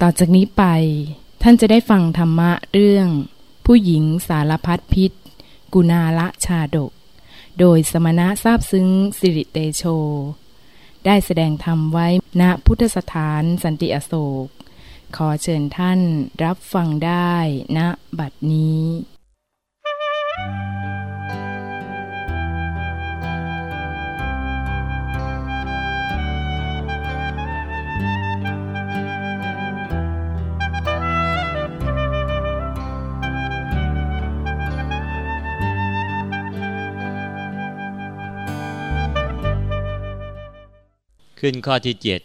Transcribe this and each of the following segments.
ต่อจากนี้ไป ท่านจะได้ฟังธรรมะเรื่อง ผู้หญิงสารพัดพิษ กุณาละชาดก โดยสมณะทราบซึ้งสิริเตโช ได้แสดงธรรมไว้ณพุทธสถานสันติอโศก ขอเชิญท่านรับฟังได้ณบัดนี้ ขึ้นข้อที่เจ็ด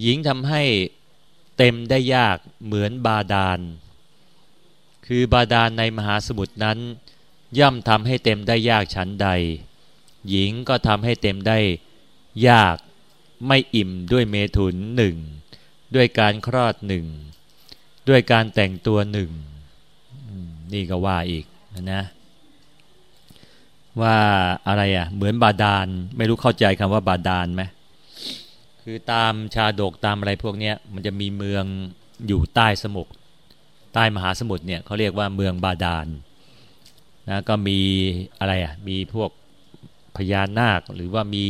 หญิงทำให้เต็มได้ยากเหมือนบาดาล คือบาดาลในมหาสมุทรนั้น ย่อมทำให้เต็มได้ยากฉันใด หญิงก็ทำให้เต็มได้ยากไม่อิ่มด้วยเมถุนหนึ่งด้วยการคลอดหนึ่งด้วยการแต่งตัวหนึ่งนี่ก็ว่าอีกนะ ว่าอะไรอะ เหมือนบาดาล ไม่รู้เข้าใจคำว่าบาดาลไหมคือตามชาดกตามอะไรพวกเนี้ยมันจะมีเมืองอยู่ใต้สมุทรใต้มหาสมุทรเนี่ยเขาเรียกว่าเมืองบาดาลนะก็มีอะไรอะมีพวกพญานาคหรือว่ามี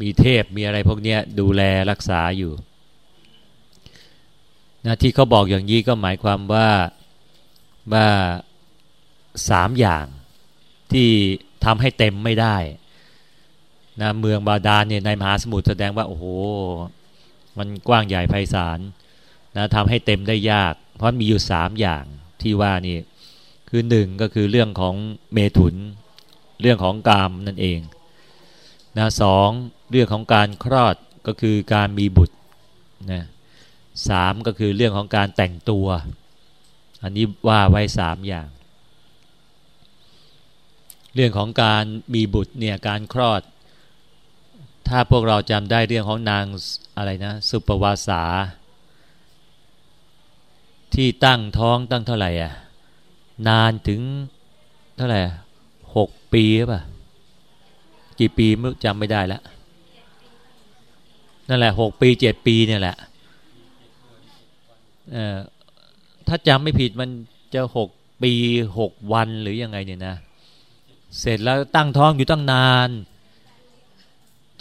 มีเทพมีอะไรพวกเนี้ยดูแลรักษาอยู่นะที่เขาบอกอย่างนี้ก็หมายความว่าว่าสามอย่าง ที่ทำให้เต็มไม่ได้นะเมืองบาดาลเนี่ยในมหาสมุทรแสดงว่าโอ้โห มันกว้างใหญ่ไพศาลนะทำให้เต็มได้ยาก เพราะมีอยู่สามอย่างที่ว่านี่คือหนึ่งก็คือเรื่องของเมถุน เรื่องของกามนั่นเองนะสองเรื่องของการคลอดก็คือการมีบุตรนะสามก็คือเรื่องของการแต่งตัว อันนี้ว่าไว้สามอย่าง เรื่องของการมีบุตรเนี่ยการคลอด ถ้าพวกเราจำได้เรื่องของนางอะไรนะ สุปวาสา ที่ตั้งท้องตั้งเท่าไหร่อะนานถึงเท่าไหร่หกปีหรือเปล่ากี่ปีมึจำไม่ได้แล้วนั่นแหละหกปีเจ็ดปีเนี่ยแหละเออถ้าจำไม่ผิดมันจะหกปีหกวันหรือยังไงเนี่ยนะ เสร็จแล้วตั้งท้องอยู่ตั้งนาน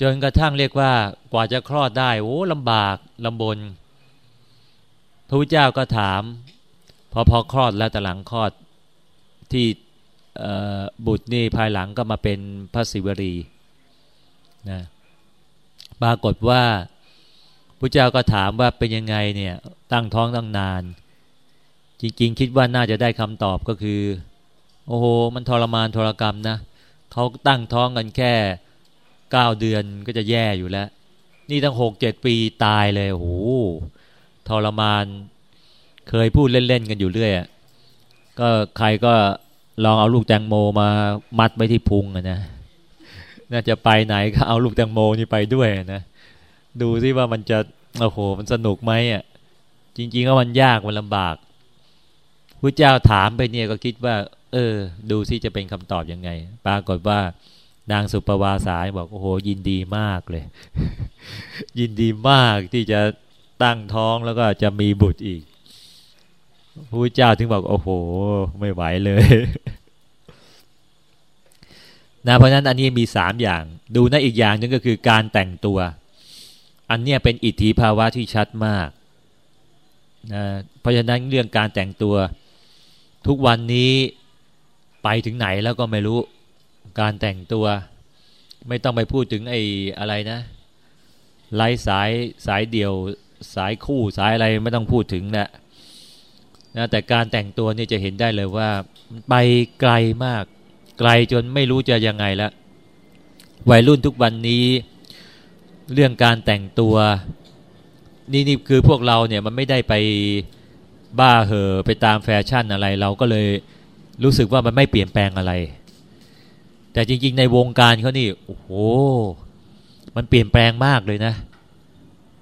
จนกระทั่งเรียกว่ากว่าจะคลอดได้โอ้ลำบากลำบน พระพุทธเจ้าก็ถาม พอพอคลอดแล้วแต่หลังคลอดที่บุตรนี่ภายหลังก็มาเป็นพระศิวรีนะปรากฏว่าพระเจ้าก็ถามว่าเป็นยังไงเนี่ยตั้งท้องตั้งนาน จริง ๆ คิดว่าน่าจะได้คำตอบก็คือ โอ้โหมันทรมานทรกรรมนะเขาตั้งท้องกันแค่เก้าเดือนก็จะแย่อยู่แล้ว นี่ตั้งหกเจ็ดปีตายเลยโอ้โหทรมาน เคยพูดเล่นๆกันอยู่เรื่อยก็ใครก็ลองเอาลูกแตงโมมามัดไว้ที่พุงนะน่าจะไปไหนก็เอาลูกแตงโมนี่ไปด้วยนะดูซิว่ามันจะโอ้โห มันสนุกไหมอะ จริงๆก็มันยากมันลำบากพระเจ้าถามไปเนี่ยก็คิดว่า เออ ดูซิจะเป็นคำตอบยังไง ปรากฏว่านางสุปวาสายบอก โอ้โห ยินดีมากเลย ยินดีมากที่จะตั้งท้องแล้วก็จะมีบุตรอีกพระเจ้าถึงบอก โอ้โห ไม่ไหวเลยนะเพราะฉะนั้นอันนี้มีสามอย่าง ดูนะอีกอย่างหนึ่งก็คือการแต่งตัว อันเนี้ยเป็นอิทธิภาวะที่ชัดมากนะเพราะฉะนั้นเรื่องการแต่งตัว ทุกวันนี้ ไปถึงไหนแล้วก็ไม่รู้การแต่งตัว ไม่ต้องไปพูดถึงไอ้อะไรนะไล่สายสายเดี่ยวสายคู่สายอะไรไม่ต้องพูดถึงนะนะแต่การแต่งตัวนี่จะเห็นได้เลยว่า ไปไกลมาก ไกลจนไม่รู้จะยังไงแล้ววัยรุ่นทุกวันนี้ เรื่องการแต่งตัว นี่นี่คือพวกเราเนี่ยมันไม่ได้ไปบ้าเหอไปตามแฟชั่นอะไร เราก็เลย รู้สึกว่ามันไม่เปลี่ยนแปลงอะไร แต่จริง ๆ ในวงการเขานี่โอ้โหมันเปลี่ยนแปลงมากเลยนะ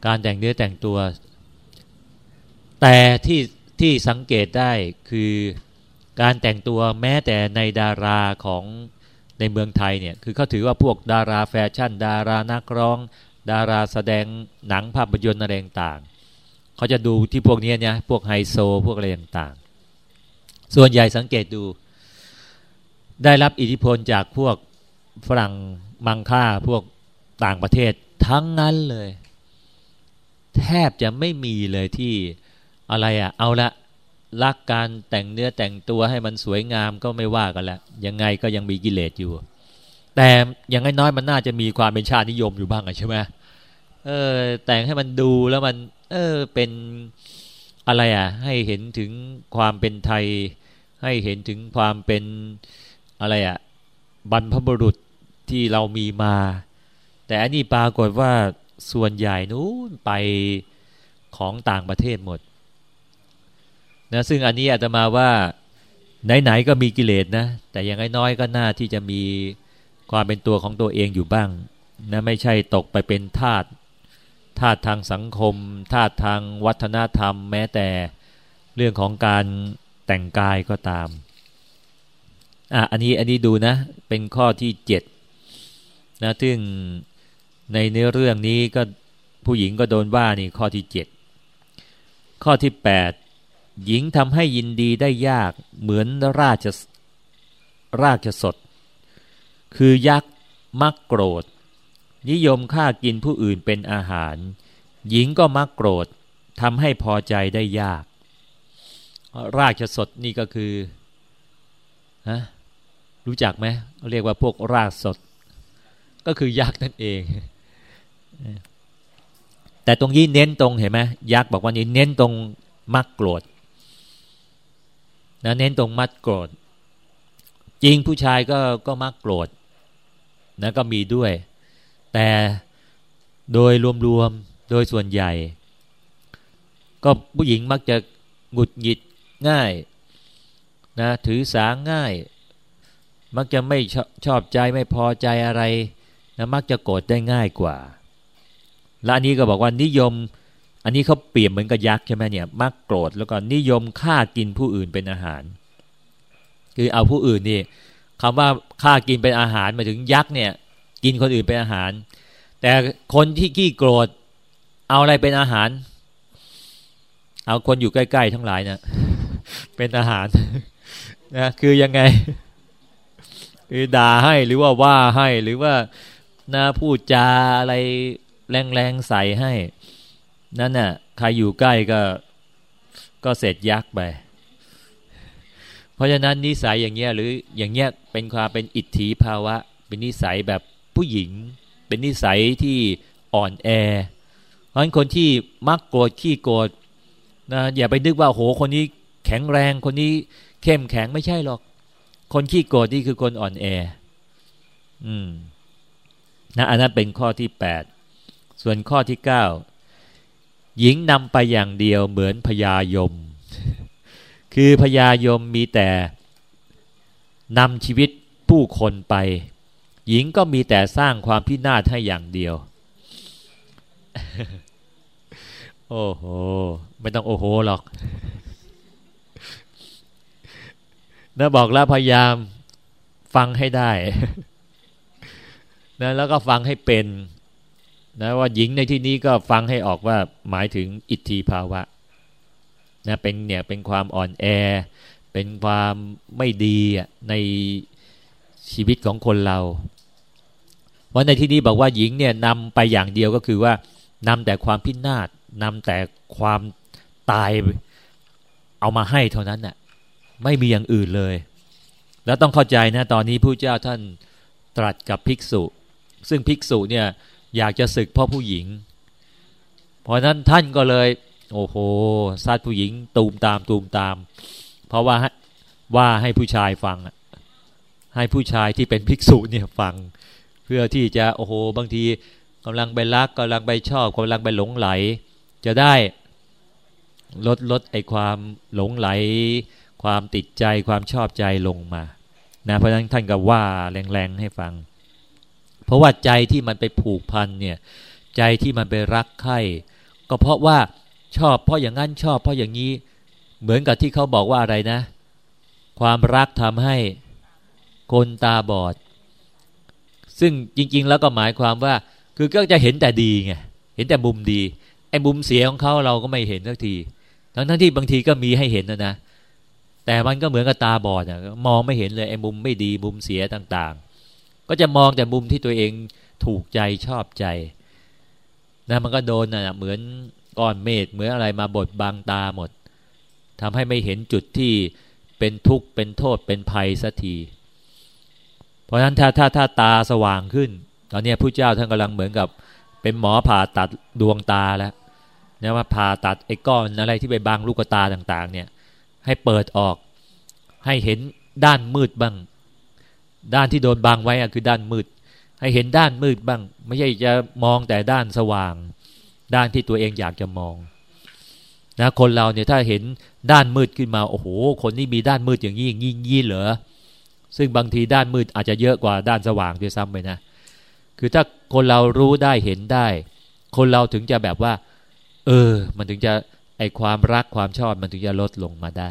การแต่งเนื้อแต่งตัว แต่ที่ที่สังเกตได้คือการแต่งตัวแม้แต่ในดาราของในเมืองไทยเนี่ยคือเขาถือว่าพวกดาราแฟชั่น ดารานักร้อง ดาราแสดงหนังภาพยนตร์อะไรต่างเขาจะดูที่พวกนี้เนี่ยพวกไฮโซพวกอะไรต่าง ส่วนใหญ่สังเกตดู ได้รับอิทธิพลจากพวกฝรั่งมังค่าพวกต่างประเทศทั้งนั้นเลย แทบจะไม่มีเลยที่อะไรอะ่ะ เอาละรักการแต่งเนื้อแต่งตัวให้มันสวยงามก็ไม่ว่ากันละยังไงก็ยังมีกิเลสอยู่ แต่อย่างน้อยมันน่าจะมีความเป็นชาตินิยมอยู่บ้างอะใช่ไหมเออแต่งให้มันดูแล้วมัน เออเป็นอะไรอะ ให้เห็นถึงความเป็นไทย ให้เห็นถึงความเป็นอะไรอะบรรพบุรุษที่เรามีมา แต่อันนี้ปรากฏว่าส่วนใหญ่นู้นไปของต่างประเทศหมดนะซึ่งอันนี้อาตมาว่าไหนๆก็มีกิเลสนะ แต่อย่างน้อยก็น่าที่จะมีความเป็นตัวของตัวเองอยู่บ้างนะไม่ใช่ตกไปเป็นทาตทาตทางสังคมทาตทางวัฒนธรรม แม้แต่เรื่องของการ แต่งกายก็ตามอะอันนี้อันนี้ดูนะ เป็นข้อที่เจ็ดนะซึ่งในเนื้อเรื่องนี้ก็ผู้หญิงก็โดนว่านี่ข้อที่เจ็ดข้อที่แปดหญิงทำให้ยินดีได้ยากเหมือนราชราชสด คือยักษ์มักโกรธ นิยมฆ่ากินผู้อื่นเป็นอาหาร หญิงก็มักโกรธทำให้พอใจได้ยาก ราชสดนี่ก็คือฮะรู้จักไหมเรียกว่าพวกราชสด ก็คือยักษ์นั่นเอง แต่ตรงนี้เน้นตรงเห็นไหมยักษ์บอกว่านี้เน้นตรงมักโกรธนะเน้นตรงมัดโกรธจริงผู้ชายก็ก็มักโกรธนะก็มีด้วย แต่โดยรวมๆโดยส่วนใหญ่ ก็ผู้หญิงมักจะหงุดหงิด ง่ายนะถือสาง่าย มักจะไม่ชอชอบใจไม่พอใจอะไรนะมักจะโกรธได้ง่ายกว่า และอันนี้ก็บอกว่านิยม อันนี้เขาเปรียบเหมือนกับยักษ์ใช่ไหมเนี่ยมักโกรธแล้วก็นิยมฆ่ากินผู้อื่นเป็นอาหาร คือเอาผู้อื่นนี่คำว่าฆ่ากินเป็นอาหารมาถึงยักษ์เนี่ยกินคนอื่นเป็นอาหาร แต่คนที่ขี้โกรธเอาอะไรเป็นอาหาร เอาคนอยู่ใกล้ ๆ ทั้งหลายนะ เป็นอาหารนะคือยังไง คือด่าให้หรือว่าว่าให้หรือว่านะพูดจาอะไรแรงๆใส่ให้ นั่นน่ะใครอยู่ใกล้ก็ก็เสร็จยักไป เพราะฉะนั้นนิสัยอย่างเงี้ยหรืออย่างเงี้ยเป็นความเป็นอิทธิภาวะ เป็นนิสัยแบบผู้หญิง เป็นนิสัยที่อ่อนแอ เพราะฉะนั้นคนที่มักโกรธขี้โกรธนะอย่าไปนึกว่าโหคนนี้ แข็งแรงคนนี้เข้มแข็งไม่ใช่หรอก คนขี้โกรธนี่คือคนอ่อนแอ อืมนะอันนั้นเป็นข้อที่แปดส่วนข้อที่เก้าหญิงนำไปอย่างเดียวเหมือนพญายม คือพญายมมีแต่นำชีวิตผู้คนไป หญิงก็มีแต่สร้างความพินาศให้อย่างเดียว โอ้โห ไม่ต้องโอ้โหหรอก นะบอกแล้วพยายามฟังให้ได้นะแล้วก็ฟังให้เป็นนะว่าหญิงในที่นี้ก็ฟังให้ออกว่าหมายถึงอิทธิภาวะนะเป็นเนี่ยเป็นความอ่อนแอ เป็นความไม่ดีในชีวิตของคนเราว่าในที่นี้บอกว่าหญิงเนี่ยนำไปอย่างเดียวก็คือว่านำแต่ความพินาศนำแต่ความตายเอามาให้เท่านั้นน่ะ ไม่มีอย่างอื่นเลย แล้วต้องเข้าใจนะตอนนี้ผู้เจ้าท่านตรัสกับภิกษุ ซึ่งภิกษุเนี่ยอยากจะศึกเพราะผู้หญิง เพราะนั้นท่านก็เลย โอ้โหซัดผู้หญิงตูมตามตูมตาม เพราะว่าว่าให้ผู้ชายฟังให้ผู้ชายที่เป็นภิกษุเนี่ยฟัง เพื่อที่จะโอ้โหบางทีกำลังไปรักกำลังไปชอบกำลังไปหลงไหล จะได้ลดลดไอความหลงไหล ความติดใจความชอบใจลงมานะเพราะฉะนั้นท่านก็ว่าแรงๆให้ฟัง เพราะว่าใจที่มันไปผูกพันเนี่ยใจที่มันไปรักใคร่ก็เพราะว่าชอบเพราะอย่างนั้นชอบเพราะอย่างนี้เหมือนกับที่เขาบอกว่าอะไรนะ ความรักทำให้คนตาบอด ซึ่งจริง ๆ แล้วก็หมายความว่า คือก็จะเห็นแต่ดีไงเห็นแต่มุมดีไอ้มุมเสียของเขาเราก็ไม่เห็นสักทีทั้งทั้งที่บางทีก็มีให้เห็นนะนะ แต่มันก็เหมือนกับตาบอดอะมองไม่เห็นเลยไอ้มุมไม่ดีมุมเสียต่างๆ ก็จะมองแต่มุมที่ตัวเองถูกใจชอบใจนะมันก็โดนนะเหมือนก้อนเมฆเหมือนอะไรมาบดบังตาหมดทำให้ไม่เห็นจุดที่เป็นทุกข์เป็นโทษเป็นภัยสักที เพราะฉะนั้นถ้าถ้าถ้าตาสว่างขึ้น ตอนนี้ผู้เจ้าท่านกำลังเหมือนกับ เป็นหมอผ่าตัดดวงตาแล้วนะว่าผ่าตัดไอ้ก้อนอะไรที่ไปบังลูกตาต่าง ๆ เนี่ย ให้เปิดออก ให้เห็นด้านมืดบ้าง ด้านที่โดนบังไว้คือด้านมืด ให้เห็นด้านมืดบ้าง ไม่ใช่จะมองแต่ด้านสว่าง ด้านที่ตัวเองอยากจะมองนะคนเราเนี่ยถ้าเห็นด้านมืดขึ้นมาโอ้โห คนนี้มีด้านมืดอย่างนี้อย่างนี้ยี่เหรอซึ่งบางทีด้านมืดอาจจะเยอะกว่าด้านสว่างด้วยซ้ำไปนะ คือถ้าคนเรารู้ได้เห็นได้ คนเราถึงจะแบบว่า เออ มันถึงจะ ไอความรักความชอบมันถึงจะลดลงมาได้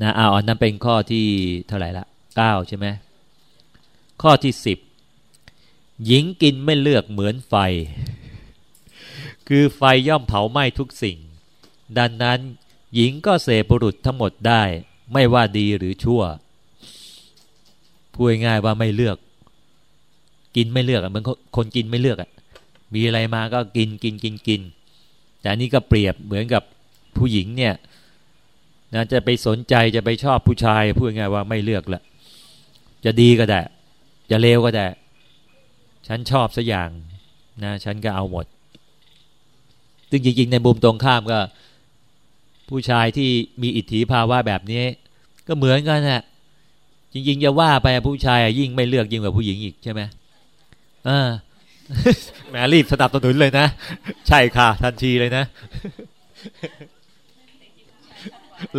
นะเอาอันนั้นเป็นข้อที่เท่าไหร่ละเก้าใช่ไหมข้อที่สิบหญิงกินไม่เลือกเหมือนไฟ คือไฟย่อมเผาไหม้ทุกสิ่ง ดังนั้นหญิงก็เสพบุรุษทั้งหมดได้ ไม่ว่าดีหรือชั่วพูดง่ายว่าไม่เลือก กินไม่เลือกเหมือนคนกินไม่เลือกอะมีอะไรมาก็กินกินกินกิน แต่นี่ก็เปรียบเหมือนกับผู้หญิงเนี่ยนะจะไปสนใจจะไปชอบผู้ชายพูดง่ายว่าไม่เลือกละจะดีก็ได้จะเลวก็ได้ ฉันชอบสัอย่างนะฉันก็เอาหมดซึ่งจริงๆในมุมตรงข้ามก็ ผู้ชายที่มีอิทธิภาวะแบบนี้ ก็เหมือนกันแหละจริงๆจะว่าไปผู้ชายยิ่งไม่เลือกยิ่งกว่าผู้หญิงอีกใช่ไหมอ่า แหมรีบสนับสนุนเลยนะ ใช่ค่ะ ทันทีเลยนะ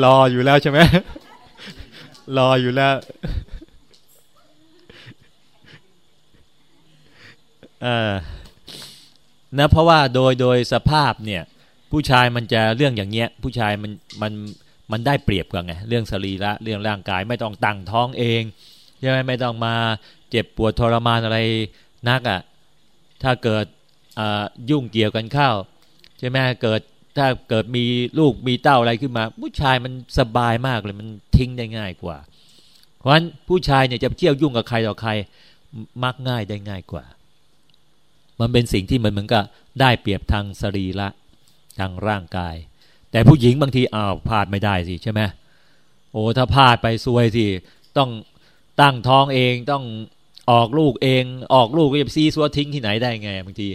รออยู่แล้วใช่ไหมรออยู่แล้วอ่านะเพราะว่าโดยโดยสภาพเนี่ย ผู้ชายมันจะเรื่องอย่างเงี้ย ผู้ชายมันมันมันได้เปรียบกว่าไงเรื่องสรีระเรื่องร่างกายไม่ต้องตั้งท้องเองใช่ไหมไม่ต้องมาเจ็บปวดทรมานอะไรนักอะ่ะ ถ้าเกิดยุ่งเกี่ยวกันเข้าใช่ไหมเกิดถ้าเกิดมีลูกมีเต้าอะไรขึ้นมา ผู้ชายมันสบายมากเลยมันทิ้งได้ง่ายกว่า เพราะฉะนั้นผู้ชายเนี่ยจะเที่ยวยุ่งกับใครต่อใครมักง่ายได้ง่ายกว่า มันเป็นสิ่งที่มันเหมือนกับได้เปรียบทางสรีระทางร่างกาย แต่ผู้หญิงบางทีอ้าวพลาดไม่ได้สิใช่ไหมโอ้ถ้าพลาดไปซวยสิต้องตั้งท้องเองต้อง ออกลูกเองออกลูกก็จะซีซัวทิ้งที่ไหนได้ไงบางที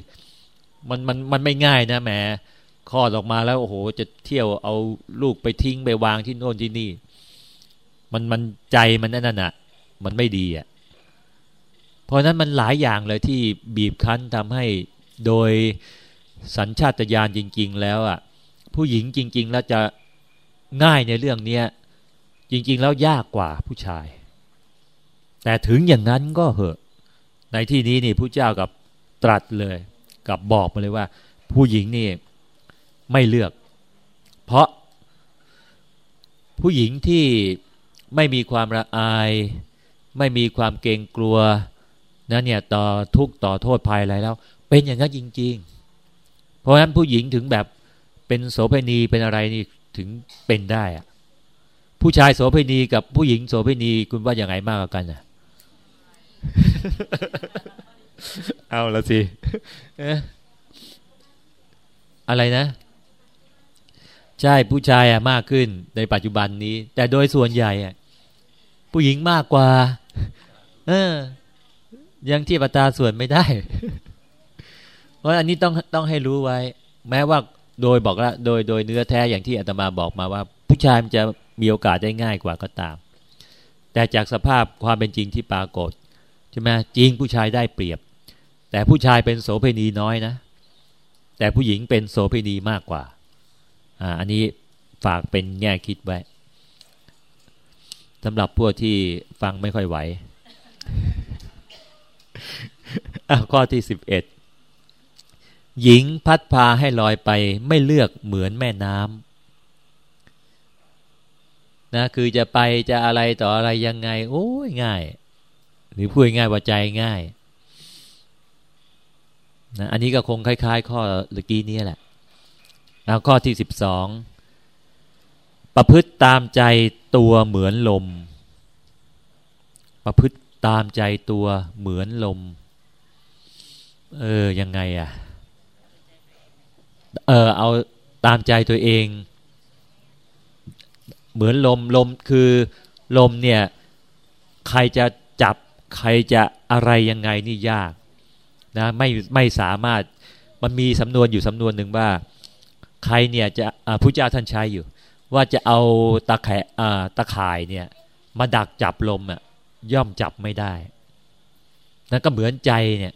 มันมันมันไม่ง่ายนะแหมคลอดออกมาแล้วโอ้โห จะเที่ยวเอาลูกไปทิ้งไปวางที่โน่นที่นี่ มันมันใจมันนั่นน่ะ มันไม่ดีอะเพราะนั้นมันหลายอย่างเลยที่บีบคั้นทำให้โดยสัญชาตญาณจริง ๆ แล้วอะ ผู้หญิงจริง ๆ แล้วจะง่ายในเรื่องเนี้ยจริง ๆ แล้วยากกว่าผู้ชาย แต่ถึงอย่างนั้นก็เหอะ ในที่นี้นี่ผู้เจ้ากับตรัสเลยกับบอกมาเลยว่า ผู้หญิงนี่ไม่เลือก เพราะ ผู้หญิงที่ไม่มีความระอาย ไม่มีความเกรงกลัวนะเนี่ยต่อทุกต่อโทษภัยอะไรแล้ว เป็นอย่างนั้นจริง ๆ เพราะฉะนั้นผู้หญิงถึงแบบเป็นโสเภณีเป็นอะไรนี่ถึงเป็นได้อะผู้ชายโสเภณีกับผู้หญิงโสเภณีคุณว่าอย่างไงมากกว่ากันอะ เอาละสิอะไรนะ ใช่ผู้ชายอะมากขึ้นในปัจจุบันนี้ แต่โดยส่วนใหญ่อะผู้หญิงมากกว่า เออ ยังเทียบอัตราส่วนไม่ได้ เพราะอันนี้ต้องต้องให้รู้ไว้ แม้ว่าโดยบอกละโดยโดยเนื้อแท้อย่างที่อาตมาบอกมาว่า ผู้ชายมันจะมีโอกาสได้ง่ายกว่าก็ตาม แต่จากสภาพความเป็นจริงที่ปรากฏ ใช่ไหมจริงผู้ชายได้เปรียบ แต่ผู้ชายเป็นโสเภณีน้อยนะ แต่ผู้หญิงเป็นโสเภณีมากกว่าอ่าอันนี้ฝากเป็นแง่คิดไว้สำหรับพวกที่ฟังไม่ค่อยไหวข้อที่สิบเอ็ดหญิงพัดพาให้ลอยไปไม่เลือกเหมือนแม่น้ำนะคือจะไปจะอะไรต่ออะไรยังไง โอ้ยง่าย หรือพูดง่ายว่าใจง่ายนะอันนี้ก็คงคล้าย ๆ ข้อเมื่อกี้นี้แหละแล้วข้อที่สิบสองประพฤติตามใจตัวเหมือนลม ประพฤติตามใจตัวเหมือนลม เออ ยังไงอะเออ เอาตามใจตัวเอง เหมือนลมลมคือลมเนี่ย ใครจะจับ ใครจะอะไรยังไงนี่ยากนะไม่ไม่สามารถมันมีสำนวนอยู่สำนวนหนึ่งว่า ใครเนี่ยจะผู้เจ้าท่านใช้อยู่ ว่าจะเอาตะแขตะข่ายเนี่ยมาดักจับลมอะย่อมจับไม่ได้นั่นก็เหมือนใจเนี่ย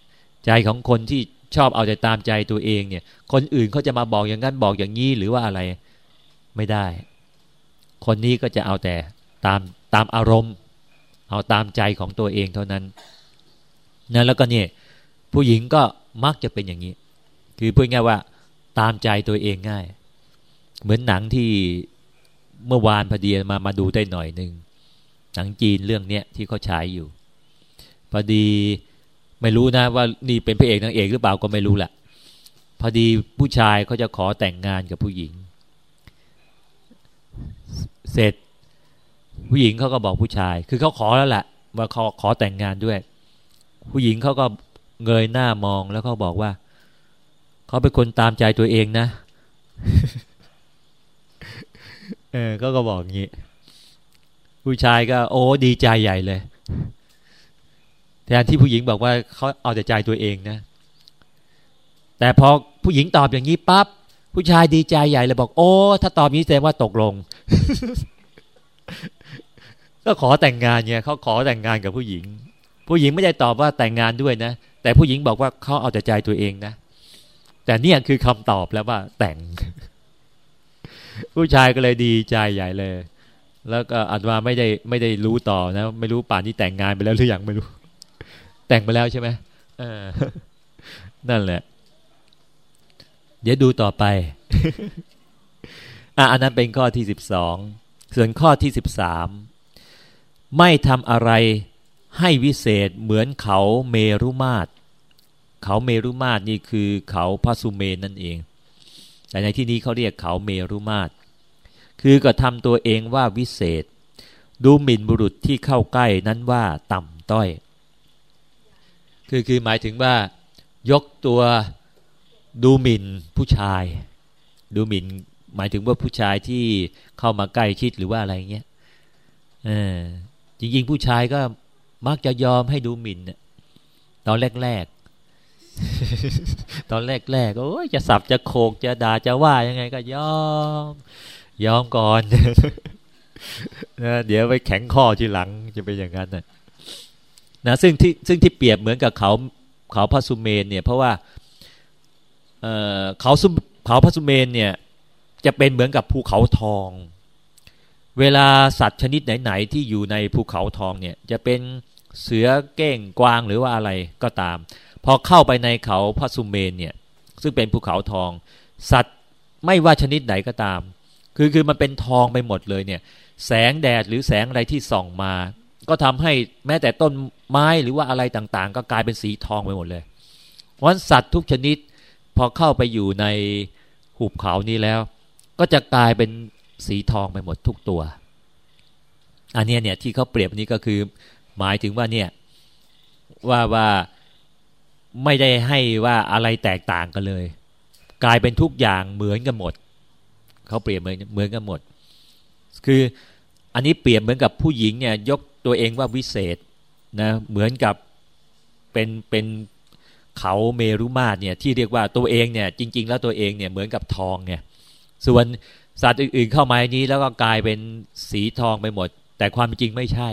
ใจของคนที่ชอบเอาแต่ตามใจตัวเองเนี่ย คนอื่นเขาจะมาบอกอย่างนั้นบอกอย่างนี้หรือว่าอะไรไม่ได้ คนนี้ก็จะเอาแต่ตามตามอารมณ์ เอาตามใจของตัวเองเท่านั้นนั่นแล้วก็เนี่ยผู้หญิงก็มักจะเป็นอย่างนี้ คือพูดง่ายว่าตามใจตัวเองง่าย เหมือนหนังที่เมื่อวานพอดีมามาดูได้หน่อยหนึ่งหนังจีนเรื่องเนี้ยที่เขาฉายอยู่พอดีไม่รู้นะว่านี่เป็นพระเอกนางเอกหรือเปล่าก็ไม่รู้แหละพอดีผู้ชายเขาจะขอแต่งงานกับผู้หญิง เสร็จ ผู้หญิงเขาก็บอกผู้ชาย คือเขาขอแล้วแหละว่าเขาขอแต่งงานด้วย ผู้หญิงเขาก็เงยหน้ามองแล้วเขาบอกว่าเขาเป็นคนตามใจตัวเองนะ เออก็ก็บอกงี้ ผู้ชายก็โอ้ดีใจใหญ่เลยแทนที่ผู้หญิงบอกว่าเขาเอาแต่ใจตัวเองนะ แต่พอผู้หญิงตอบอย่างนี้ปั๊บผู้ชายดีใจใหญ่เลยบอก โอ้ ถ้าตอบนี้แสดงว่าตกลง ก็ขอแต่งงานเนี่ยเขาขอแต่งงานกับผู้หญิง ผู้หญิงไม่ได้ตอบว่าแต่งงานด้วยนะ แต่ผู้หญิงบอกว่าเขาเอาแต่ใจตัวเองนะ แต่เนี่ยคือคำตอบแล้วว่าแต่ง ผู้ชายก็เลยดีใจใหญ่เลย แล้วก็อาจว่าไม่ได้ไม่ได้รู้ต่อนะ ไม่รู้ป่านที่แต่งงานไปแล้วหรือยังไม่รู้ แต่งไปแล้วใช่ไหมอนั่นแหละ เดี๋ยวดูต่อไปอะอันนั้นเป็นข้อที่สิบสอง ส่วนข้อที่สิบสามไม่ทำอะไรให้วิเศษเหมือนเขาเมรุมาตรเขาเมรุมาตรนี่คือเขาพระสุเมนนั่นเอง แต่ในที่นี้เขาเรียกเขาเมรุมาตรคือก็ทำตัวเองว่าวิเศษ ดูหมิ่นบุรุษที่เข้าใกล้นั้นว่าต่ำต้อย คือคือหมายถึงว่ายกตัวดูหมิ่นผู้ชาย ดูหมิ่น หมายถึงว่าผู้ชายที่เข้ามาใกล้ชิดหรือว่าอะไรเงี้ยเออจริงๆ ผู้ชายก็มักจะยอมให้ดูหมิ่นตอนแรกๆ ตอนแรกๆโอ้ยจะสับจะโขกจะด่าจะว่ายังไงก็ยอม ยอมก่อนนะเดี๋ยวไปแข็งข้อทีหลังจะเป็นอย่างนั้นนะนะซึ่งที่ซึ่งที่เปรียบเหมือนกับเขาเขาพระสุเมนเนี่ยเพราะว่าเเขาเขาพระสุเมนเนี่ย จะเป็นเหมือนกับภูเขาทอง เวลาสัตว์ชนิดไหน ๆ ที่อยู่ในภูเขาทองเนี่ยจะเป็นเสือเก้งกวางหรือว่าอะไรก็ตาม พอเข้าไปในเขาพระสุมเมนเนี่ยซึ่งเป็นภูเขาทอง สัตว์ไม่ว่าชนิดไหนก็ตาม คือคือมันเป็นทองไปหมดเลยเนี่ยแสงแดดหรือแสงอะไรที่ส่องมา ก็ทำให้แม้แต่ต้นไม้หรือว่าอะไรต่างๆ ก็กลายเป็นสีทองไปหมดเลยวันสัตว์ทุกชนิด พอเข้าไปอยู่ในหุบเขานี้แล้ว ก็จะกลายเป็นสีทองไปหมดทุกตัว อันนี้เนี่ยที่เขาเปรียบนี้ก็คือ หมายถึงว่าเนี่ยว่าว่าไม่ได้ให้ว่าอะไรแตกต่างกันเลย กลายเป็นทุกอย่างเหมือนกันหมดเขาเปรียบเหมือนเหมือนกันหมด คืออันนี้เปรียบเหมือนกับผู้หญิงเนี่ยยกตัวเองว่าวิเศษนะเหมือนกับเป็นเป็นเขาเมรุมาตเนี่ยที่เรียกว่าตัวเองเนี่ยจริง ๆ แล้วตัวเองเนี่ยเหมือนกับทองไง ส่วนสัตว์อื่นๆเข้ามาในนี้แล้วก็กลายเป็นสีทองไปหมด แต่ความจริงไม่ใช่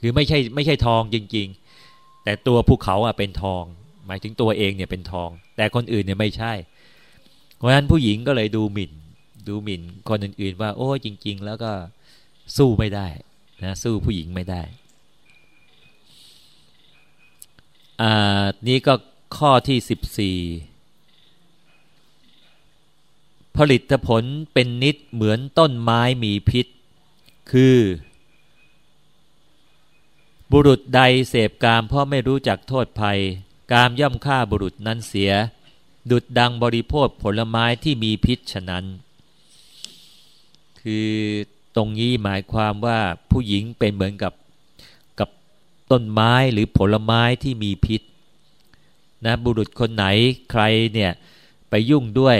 คือไม่ใช่ไม่ใช่ทองจริง ๆ แต่ตัวภูเขาอะเป็นทอง หมายถึงตัวเองเนี่ยเป็นทอง แต่คนอื่นเนี่ยไม่ใช่ เพราะฉะนั้นผู้หญิงก็เลยดูหมิ่น ดูหมิ่น คนอื่นๆ ว่า โอ้จริง ๆ แล้วก็สู้ไม่ได้นะสู้ผู้หญิงไม่ได้อ่านี่ก็ข้อที่สิบสี่ ผลิตผลเป็นนิดเหมือนต้นไม้มีพิษ คือ บุรุษใดเสพกามเพราะไม่รู้จักโทษภัย กามย่อมฆ่าบุรุษนั้นเสีย ดุดดังบริโภคผลไม้ที่มีพิษฉะนั้น คือตรงนี้หมายความว่าผู้หญิงเป็นเหมือนกับกับต้นไม้หรือผลไม้ที่มีพิษนะบุรุษคนไหนใครเนี่ยไปยุ่งด้วย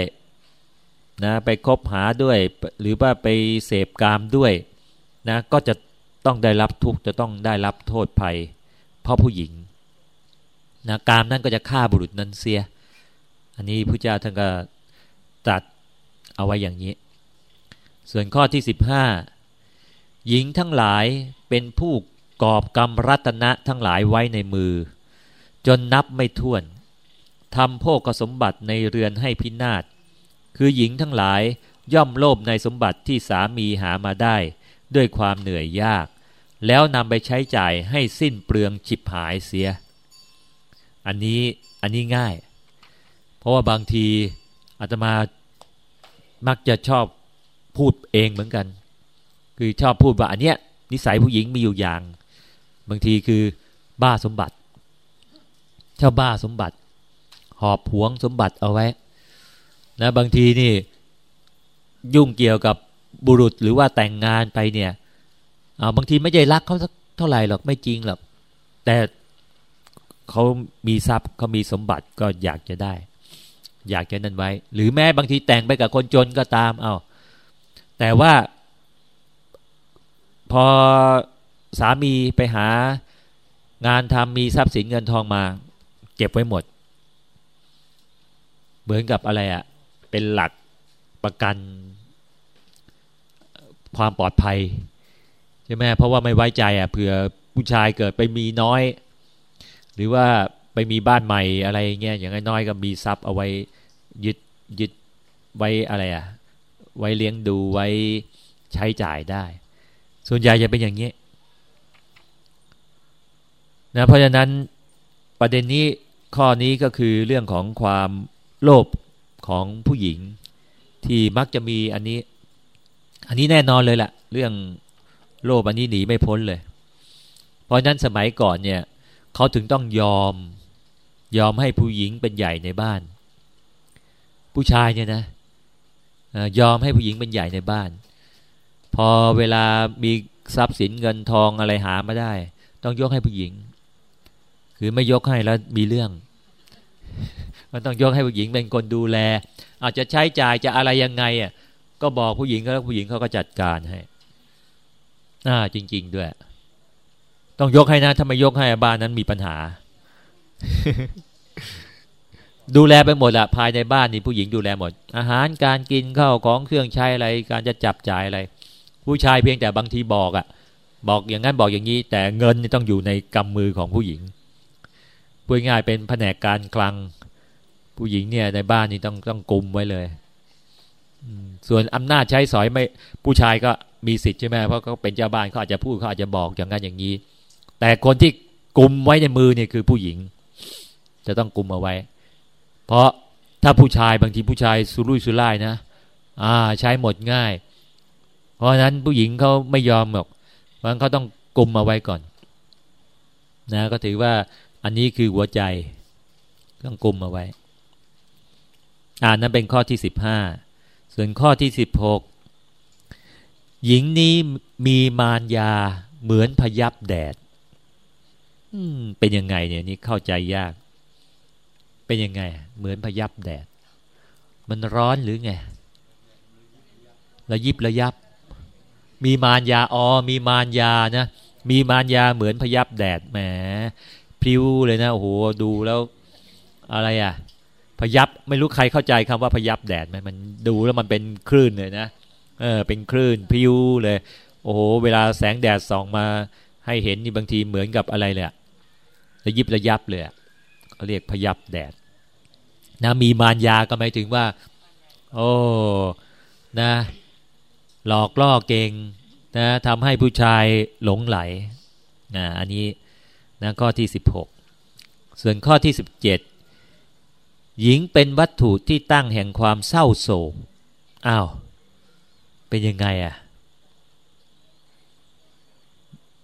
นะไปคบหาด้วย หรือว่าไปเสพกามด้วยนะก็จะต้องได้รับทุกข์จะต้องได้รับโทษภัย เพราะผู้หญิงนะกามนั่นก็จะฆ่าบุรุษนั้นเสีย อันนี้พระเจ้าท่านก็ตัดเอาไว้อย่างนี้ ส่วนข้อที่สิบห้าหญิงทั้งหลายเป็นผู้กอบกรรมรัตนะทั้งหลายไว้ในมือ จนนับไม่ถ้วนทำโภกสมบัติในเรือนให้พินาศ คือหญิงทั้งหลายย่อมโลภในสมบัติที่สามีหามาได้ ด้วยความเหนื่อยยาก แล้วนำไปใช้จ่ายให้สิ้นเปลืองฉิบหายเสีย อันนี้อันนี้ง่าย เพราะว่าบางทีอาตมามักจะชอบพูดเองเหมือนกัน คือชอบพูดว่าอันเนี้ยนิสัยผู้หญิงมีอยู่อย่าง บางทีคือบ้าสมบัติชอบบ้าสมบัติ หอบหวงสมบัติเอาไว้ นะบางทีนี่ยุ่งเกี่ยวกับบุรุษหรือว่าแต่งงานไปเนี่ยเอาบางทีไม่ใช่รักเขาสักเท่าไหร่หรอกไม่จริงหรอกแต่เขามีทรัพย์เขามีสมบัติก็อยากจะได้ อยากจะนั่นไว้ หรือแม้บางทีแต่งไปกับคนจนก็ตามเอาแต่ว่า พอสามีไปหางานทำมีทรัพย์สินเงินทองมา เก็บไว้หมด เหมือนกับอะไรอะ่ะ เป็นหลักประกันความปลอดภัยใช่ไหมเพราะว่าไม่ไว้ใจอะเผื่อผู้ชายเกิดไปมีน้อย หรือว่าไปมีบ้านใหม่อะไรเงี้ยอย่างน้อยก็มีทรัพย์เอาไว้ยึดยึดไว้อะไรอะไว้เลี้ยงดูไว้ใช้จ่ายได้ ส่วนใหญ่จะเป็นอย่างนี้นะเพราะฉะนั้นประเด็นนี้ข้อนี้ก็คือเรื่องของความโลภ ของผู้หญิงที่มักจะมีอันนี้ อันนี้แน่นอนเลยแหละเรื่องโลภอันนี้หนีไม่พ้นเลย เพราะนั้นสมัยก่อนเนี่ยเขาถึงต้องยอมยอมให้ผู้หญิงเป็นใหญ่ในบ้าน ผู้ชายเนี่ยนะยอมให้ผู้หญิงเป็นใหญ่ในบ้าน พอเวลามีทรัพย์สินเงินทองอะไรหามาได้ ต้องยกให้ผู้หญิง คือไม่ยกให้แล้วมีเรื่อง มันต้องยกให้ผู้หญิงเป็นคนดูแล อาจจะใช้จ่ายจะอะไรยังไงอะก็บอกผู้หญิงแล้วผู้หญิงเขาก็จัดการให้อ่าจริง ๆ ด้วย ต้องยกให้นะถ้าไม่ยกให้บ้านนั้นมีปัญหา ดูแลไปหมดละภายในบ้านนี่ผู้หญิงดูแลหมด อาหารการกินข้าวของเครื่องใช้อะไร การจะจับจ่ายอะไร ผู้ชายเพียงแต่บางทีบอกอะ่ะบอกอย่างนั้นบอกอย่างนี้ แต่เงินต้องอยู่ในกำมือของผู้หญิงพูดง่ายเป็นแผนกการคลัง ผู้หญิงเนี่ยในบ้านนี่ต้องต้องกุมไว้เลยส่วนอำนาจใช้สอยไม่ผู้ชายก็มีสิทธิ์ใช่ไหมเพราะเขาเป็นเจ้าบ้านเขาอาจจะพูดเขาอาจจะบอกอย่างนั้นอย่างนี้ แต่คนที่กุมไว้ในมือเนี่ยคือผู้หญิง จะต้องกุมเอาไว้ เพราะถ้าผู้ชายบางทีผู้ชายสุรุ่ยสุร่ายนะอ่า ใช้หมดง่าย เพราะฉะนั้นผู้หญิงเขาไม่ยอมหรอกมันเขาต้องกุมเอาไว้ก่อน นะ ก็ถือว่าอันนี้คือหัวใจต้องกุมเอาไว้ อ่านั้นเป็นข้อที่สิบห้าส่วนข้อที่สิบหกหญิงนี้มีมารยาเหมือนพยับแดด อืม เป็นยังไงเนี่ยนี่เข้าใจยาก เป็นยังไง เหมือนพยับแดด มันร้อนหรือไงระยิบระยับ มีมารยาอ๋อมีมารยานะมีมารยาเหมือนพยับแดดแหมพิ้วเลยนะโอ้โหดูแล้ว อะไรอะ พยับไม่รู้ใครเข้าใจคำว่าพยับแดดไหมมันดูแล้วมันเป็นคลื่นเลยนะเออเป็นคลื่นพิวเลย โอ้โหเวลาแสงแดดส่องมาให้เห็นนี่บางทีเหมือนกับอะไรเลยระยิบระยับเลยเขาเรียกพยับแดดนะมีมารยาก็หมายถึงว่า โอ้นะ หลอกล่อเก่งนะทำให้ผู้ชายหลงไหลนะอันนี้นะข้อที่สิบหกส่วนข้อที่สิบเจ็ด หญิงเป็นวัตถุที่ตั้งแห่งความเศร้าโศกอ้าว เป็นยังไงอะ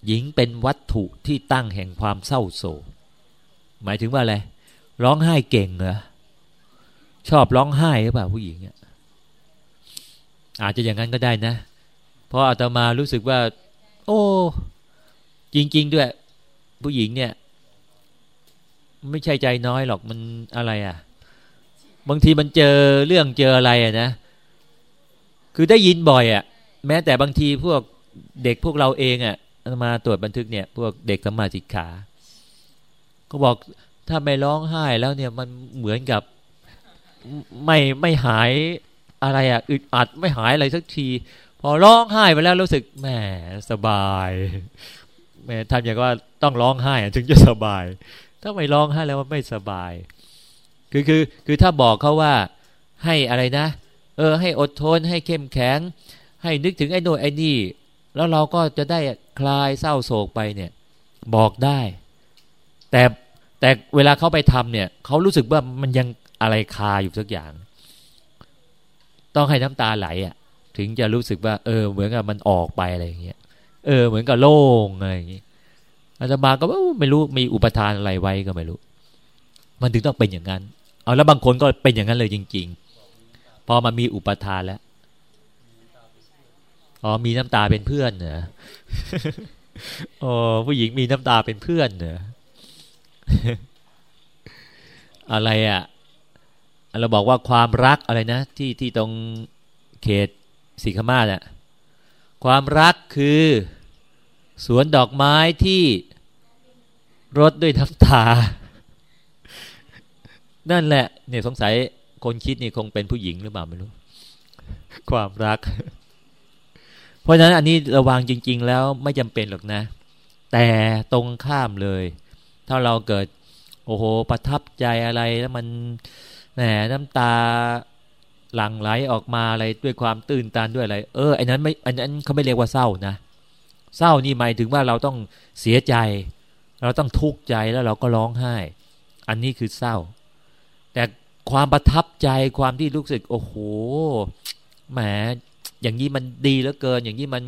หญิงเป็นวัตถุที่ตั้งแห่งความเศร้าโศก หมายถึงว่าอะไรร้องไห้เก่งเหรอชอบร้องไห้หรือเปล่าผู้หญิงเนี่ยอาจจะอย่างนั้นก็ได้นะ เพราะอาตมารู้สึกว่า โอ้ จริง ๆ ด้วย ผู้หญิงเนี่ย ไม่ใช่ใจน้อยหรอกมันอะไรอะ่ะ บางทีมันเจอเรื่องเจออะไรอะนะ คือได้ยินบ่อยอะ่ะแม้แต่บางทีพวกเด็กพวกเราเองอะ่ะมาตรวจบันทึกเนี่ย พวกเด็กสมาธิขา ก็บอกถ้าไม่ร้องไห้แล้วเนี่ยมันเหมือนกับไม่ไม่หายอะไรอะอึดอัดไม่หายอะไรสักที พอร้องไห้ไปแล้วรู้สึกแหมสบายแหมทำอย่างว่าต้องร้องไห้ถึงจะสบาย ถ้าไม่ร้องไห้แล้วมันไม่สบาย คือคือคือถ้าบอกเขาว่าให้อะไรนะ เออ ให้อดทนให้เข้มแข็ง ให้นึกถึงไอ้โน่นไอ้นี่ แล้วเราก็จะได้คลายเศร้าโศกไปเนี่ย บอกได้ แต่แต่เวลาเขาไปทำเนี่ยเขารู้สึกว่ามันยังอะไรคาอยู่สักอย่าง ต้องให้น้ำตาไหลอะ ถึงจะรู้สึกว่า เออ เหมือนกับมันออกไปอะไรอย่างเงี้ยเออ เหมือนกับโล่งอะไรอย่างเงี้ยอาตมาก็ไม่รู้มีอุปทานอะไรไว้ก็ไม่รู้ มันถึงต้องเป็นอย่างนั้น เอาแล้วบางคนก็เป็นอย่างนั้นเลยจริง ๆ พอมันมีอุปทานแล้วอ๋อมีน้ำตาเป็นเพื่อนเหรออ๋อผู้หญิงมีน้ำตาเป็นเพื่อนเหรออะไรอะ่ะเราบอกว่าความรักอะไรนะ ที่ที่ตรงเขตสีขมาเนี่ยความรักคือสวนดอกไม้ที่รดด้วยน้ำตา นั่นแหละเนี่ยสงสัยคนคิดนี่คงเป็นผู้หญิงหรือเปล่าไม่รู้ ความรัก เพราะฉะนั้นอันนี้ระวังจริง ๆ แล้วไม่จำเป็นหรอกนะ แต่ตรงข้ามเลย ถ้าเราเกิด โอ้โห ประทับใจอะไรแล้วมันแหมน้ำตาหลั่งไหลออกมาอะไรด้วยความตื่นตันด้วยอะไร เออไอ้นั้นไม่อันนั้นเขาไม่เรียกว่าเศร้านะ เศร้านี่หมายถึงว่าเราต้องเสียใจ เราต้องทุกข์ใจแล้วเราก็ร้องไห้ อันนี้คือเศร้า แต่ความประทับใจความที่รู้สึกโอ้โหแหมอย่างนี้มันดีเหลือเกิน อย่างนี้มัน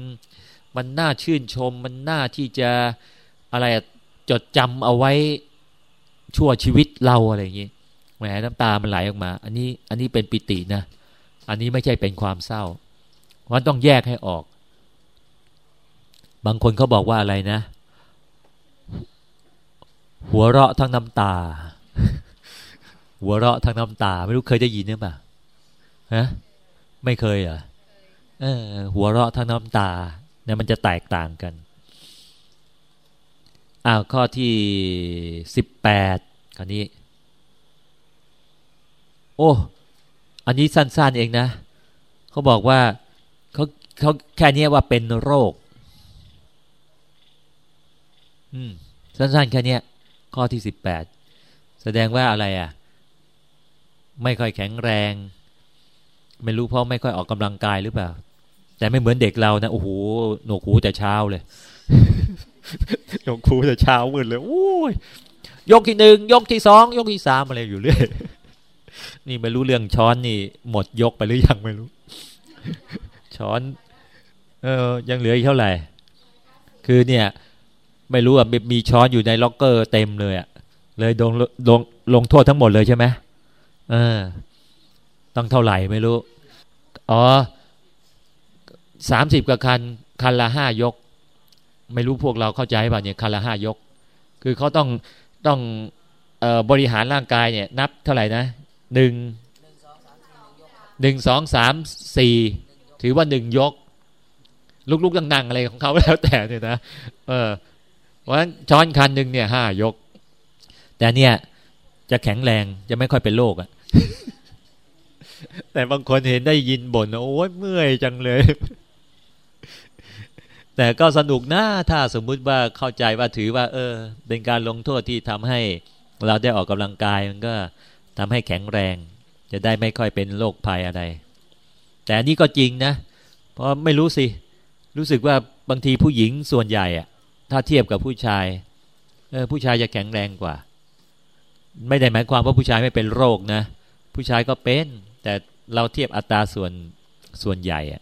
มันน่าชื่นชม มันน่าที่จะอะไรจดจำเอาไว้ชั่วชีวิตเราอะไรอย่างนี้แหมน้ำตามันไหลออกมา อันนี้อันนี้เป็นปิตินะ อันนี้ไม่ใช่เป็นความเศร้ามันต้องแยกให้ออก บางคนเขาบอกว่าอะไรนะ หัวเราะทั้งน้ำตา หัวเราะทั้งน้ำตา ไม่รู้เคยได้ยินหรือเปล่าฮะไม่เคยเหรอเออ หัวเราะทั้งน้ำตาเนี่ยมันจะแตกต่างกันอ้าวข้อที่สิบแปดคราวนี้ โอ้อันนี้สั้นๆเองนะเขาบอกว่าเขาเขาแค่นี้ว่าเป็นโรค อืมสั้นๆแค่นี้ข้อที่สิบแปดแสดงว่าอะไรอะ่ะ ไม่ค่อยแข็งแรง ไม่รู้เพราะไม่ค่อยออกกำลังกายหรือเปล่า แต่ไม่เหมือนเด็กเรานะโอ้โหหนวกหูแต่เช้าเลยหนวกหูแต่เช้ามืดเลยโอ้ยยกที่หนึ่งยกที่สองยกที่สามอะไรอยู่เรื่อยนี่ไม่รู้เรื่องช้อนนี่ หมดยกไปหรือยังไม่รู้ ช้อน เออยังเหลืออีกเท่าไหร่ คือเนี่ย ไม่รู้อะมีช้อนอยู่ในล็อกเกอร์เต็มเลยอะเลยลงลงลงโทษทั้งหมดเลยใช่ไหม เออ ต้องเท่าไหร่ไม่รู้ อ๋อสามสิบกับคัน คันละห้ายก ไม่รู้พวกเราเข้าใจป่ะเนี่ยคันละห้ายก คือเขาต้องต้องบริหารร่างกายเนี่ย นับเท่าไหร่นะหนึ่งหนึ่งสองสามสี่ถือว่าหนึ่งยก ลุกๆนั่งๆอะไรของเขาแล้วแต่เนี่ยนะเออเพราะฉะนั้นช้อนคันหนึ่งเนี่ยห้ายก แต่เนี่ยจะแข็งแรงจะไม่ค่อยเป็นโรคอะ แต่บางคนเห็นได้ยินบ่นโอ้ยเมื่อยจังเลย แต่ก็สนุกนะถ้าสมมุติว่าเข้าใจว่าถือว่า เออ เป็นการลงโทษที่ทำให้ เราได้ออกกำลังกายมันก็ทำให้แข็งแรง จะได้ไม่ค่อยเป็นโรคภัยอะไร แต่นนี้ก็จริงนะ เพราะไม่รู้สิ รู้สึกว่าบางทีผู้หญิงส่วนใหญ่อะถ้าเทียบกับผู้ชายเออผู้ชายจะแข็งแรงกว่า ไม่ได้หมายความว่าผู้ชายไม่เป็นโรคนะ ผู้ชายก็เป็น แต่เราเทียบอัตราส่วนส่วนใหญ่อะ